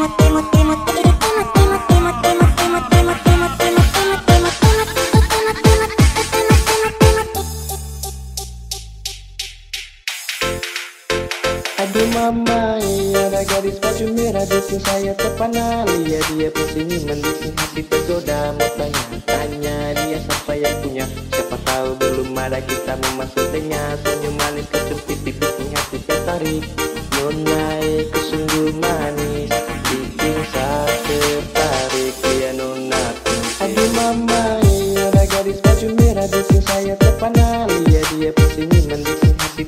Aduh mama, iya ada gadis baju merah bikin saya terpana iya, Lihat dia pusing mendikin hati tergoda. Mau tanya-tanya dia siapa yang punya. Siapa tahu belum ada kita memasukinya. Senyum manis kecup pipi bikin hati tertarik. Dia bersenyuman bikin hati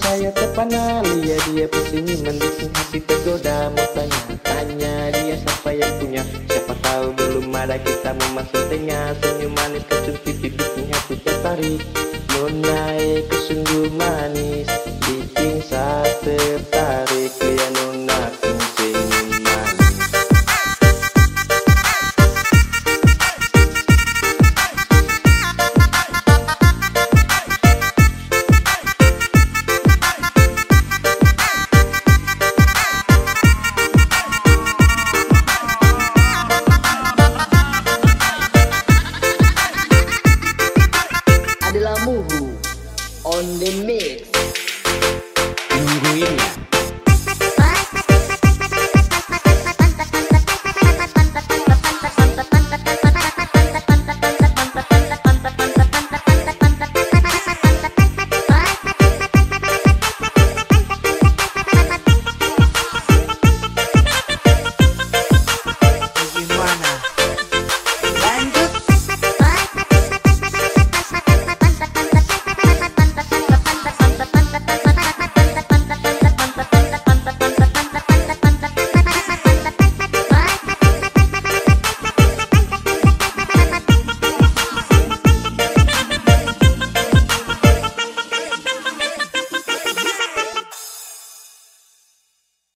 saya terpana Lihat dia bersenyuman bikin hati tergoda Mau tanya-tanya dia siapa yang punya Siapa tahu belum ada kita memasuknya Senyum manis kecup pipi bikin hati tertarik Nona ku sungguh manis Bikin saya tertarik